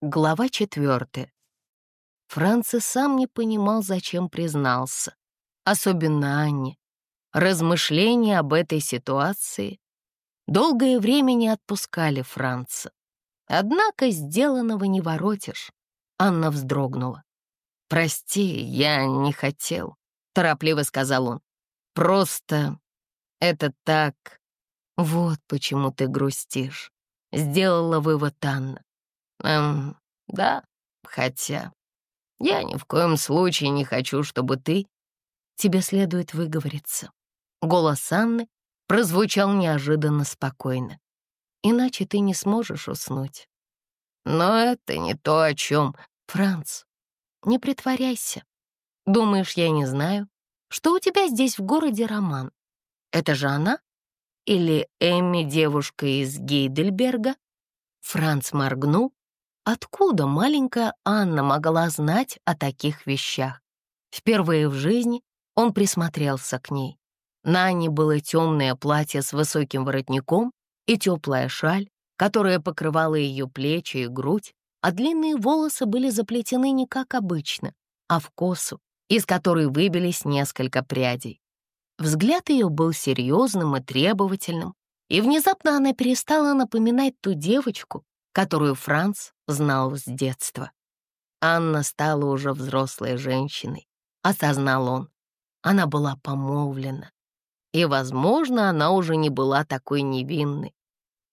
Глава четвертая. Францис сам не понимал, зачем признался. Особенно Анне. Размышления об этой ситуации долгое время не отпускали Франца. Однако сделанного не воротишь. Анна вздрогнула. «Прости, я не хотел», — торопливо сказал он. «Просто это так...» «Вот почему ты грустишь», — сделала вывод Анна. Эм, да, хотя... Я ни в коем случае не хочу, чтобы ты... Тебе следует выговориться. Голос Анны прозвучал неожиданно спокойно. Иначе ты не сможешь уснуть. Но это не то, о чем... Франц, не притворяйся. Думаешь, я не знаю, что у тебя здесь в городе роман? Это же она? Или Эмми девушка из Гейдельберга? Франц моргнул Откуда маленькая Анна могла знать о таких вещах? Впервые в жизни он присмотрелся к ней. На Анне было темное платье с высоким воротником и теплая шаль, которая покрывала ее плечи и грудь, а длинные волосы были заплетены не как обычно, а в косу, из которой выбились несколько прядей. Взгляд ее был серьезным и требовательным, и внезапно она перестала напоминать ту девочку, которую Франц знал с детства. Анна стала уже взрослой женщиной, осознал он. Она была помолвлена. И, возможно, она уже не была такой невинной.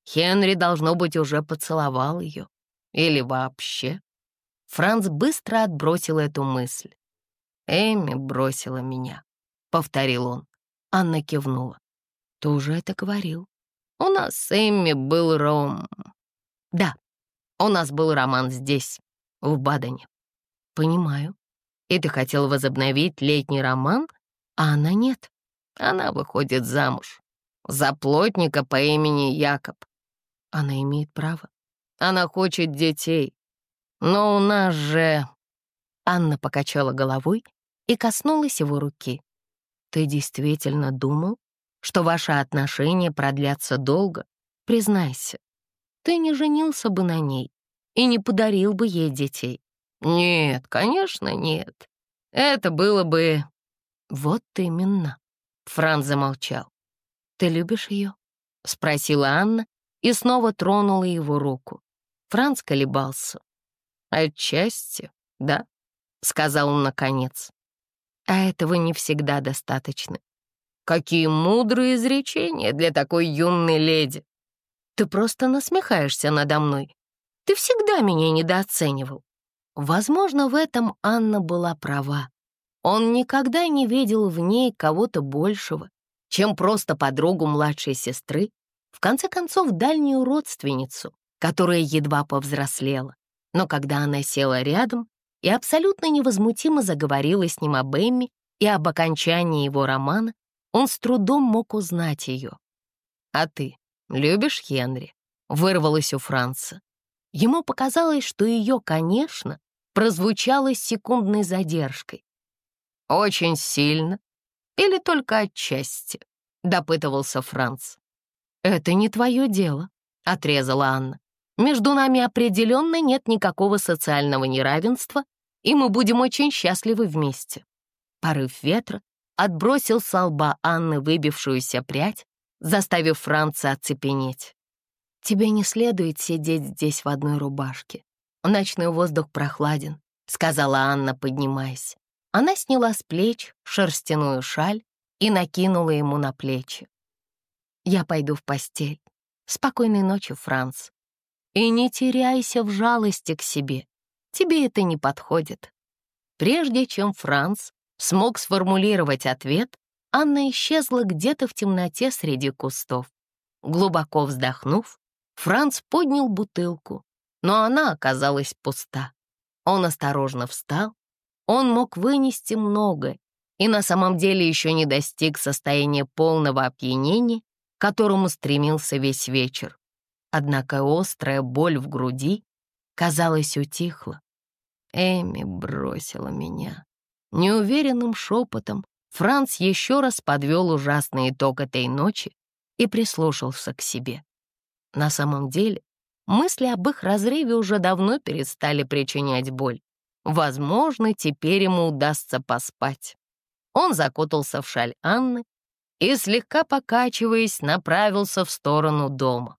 Хенри, должно быть, уже поцеловал ее. Или вообще. Франц быстро отбросил эту мысль. «Эми бросила меня», — повторил он. Анна кивнула. «Ты уже это говорил. У нас с Эмми был ром. Да, у нас был роман здесь, в Бадене. Понимаю. И ты хотел возобновить летний роман, а она нет. Она выходит замуж. За плотника по имени Якоб. Она имеет право. Она хочет детей. Но у нас же... Анна покачала головой и коснулась его руки. Ты действительно думал, что ваши отношения продлятся долго? Признайся ты не женился бы на ней и не подарил бы ей детей. Нет, конечно, нет. Это было бы... Вот именно. Франц замолчал. Ты любишь ее? Спросила Анна и снова тронула его руку. Франц колебался. «Отчасти, да», — сказал он наконец. «А этого не всегда достаточно. Какие мудрые изречения для такой юной леди!» Ты просто насмехаешься надо мной. Ты всегда меня недооценивал». Возможно, в этом Анна была права. Он никогда не видел в ней кого-то большего, чем просто подругу младшей сестры, в конце концов, дальнюю родственницу, которая едва повзрослела. Но когда она села рядом и абсолютно невозмутимо заговорила с ним об Эмми и об окончании его романа, он с трудом мог узнать ее. «А ты «Любишь Хенри?» — вырвалось у Франца. Ему показалось, что ее, конечно, прозвучало с секундной задержкой. «Очень сильно или только отчасти?» — допытывался Франц. «Это не твое дело», — отрезала Анна. «Между нами определенно нет никакого социального неравенства, и мы будем очень счастливы вместе». Порыв ветра отбросил с лба Анны выбившуюся прядь, заставив Франца оцепенеть. «Тебе не следует сидеть здесь в одной рубашке. Ночной воздух прохладен», — сказала Анна, поднимаясь. Она сняла с плеч шерстяную шаль и накинула ему на плечи. «Я пойду в постель. Спокойной ночи, Франц. И не теряйся в жалости к себе. Тебе это не подходит». Прежде чем Франц смог сформулировать ответ, Анна исчезла где-то в темноте среди кустов. Глубоко вздохнув, Франц поднял бутылку, но она оказалась пуста. Он осторожно встал. Он мог вынести многое и на самом деле еще не достиг состояния полного опьянения, к которому стремился весь вечер. Однако острая боль в груди, казалось, утихла. Эми бросила меня. Неуверенным шепотом Франц еще раз подвел ужасный итог этой ночи и прислушался к себе. На самом деле, Мысли об их разрыве уже давно перестали причинять боль. Возможно, теперь ему удастся поспать. Он закутался в шаль Анны и, слегка покачиваясь, направился в сторону дома.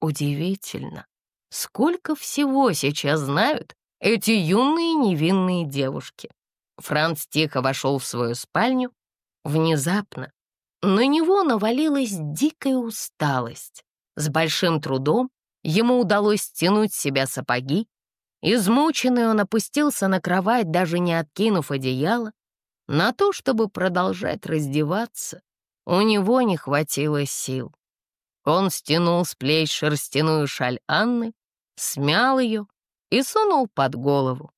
Удивительно, сколько всего сейчас знают эти юные невинные девушки. Франц тихо вошел в свою спальню. Внезапно на него навалилась дикая усталость. С большим трудом ему удалось стянуть с себя сапоги. Измученный он опустился на кровать, даже не откинув одеяло. На то, чтобы продолжать раздеваться, у него не хватило сил. Он стянул с плеч шерстяную шаль Анны, смял ее и сунул под голову.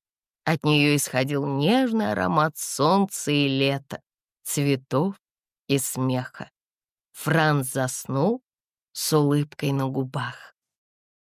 От нее исходил нежный аромат солнца и лета, цветов и смеха. Франц заснул с улыбкой на губах.